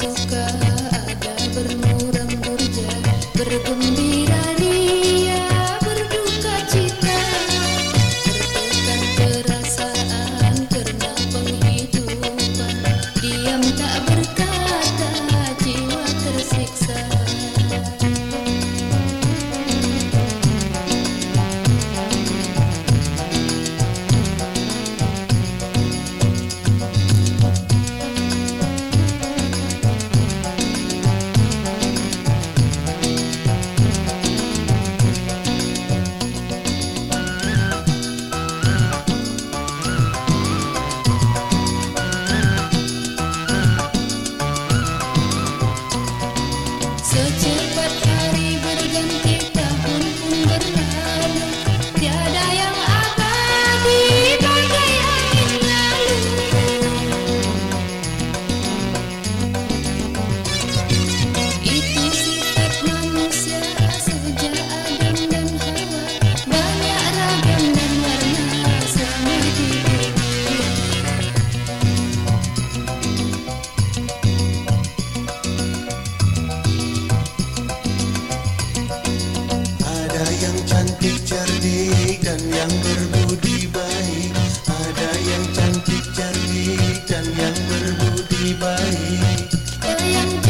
suka ada bermuram kerja bergembira. cantik cerdik dan yang berbudi baik. Ada yang cantik cerdik dan yang berbudi baik. Ada yang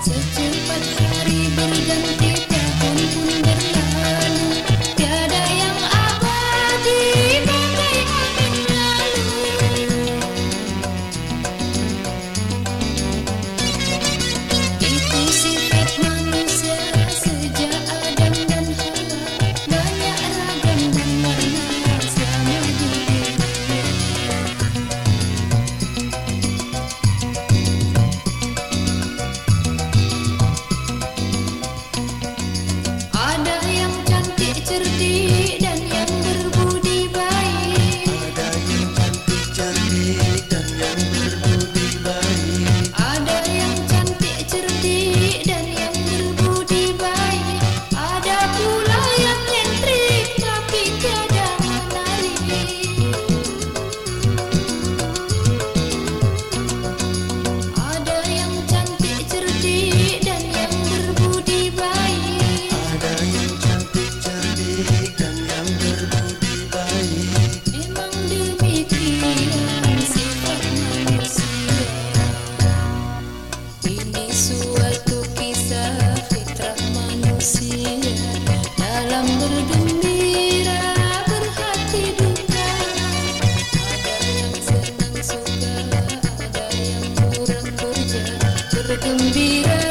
sejumput hari berganti. கண்ணுக்கு தும்பிட